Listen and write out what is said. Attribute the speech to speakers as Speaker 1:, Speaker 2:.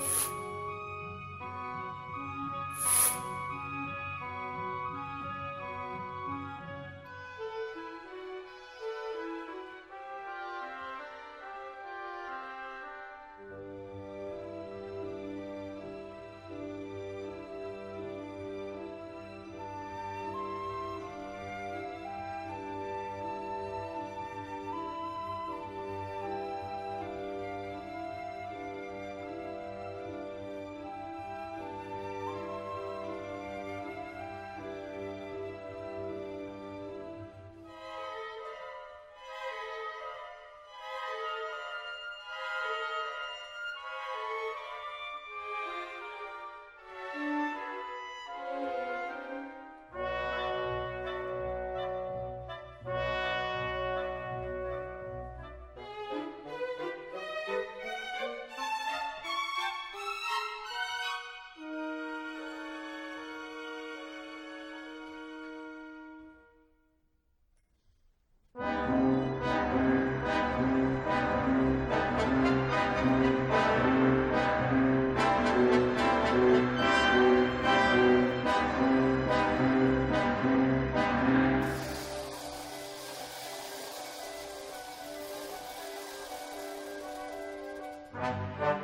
Speaker 1: you
Speaker 2: Thank you.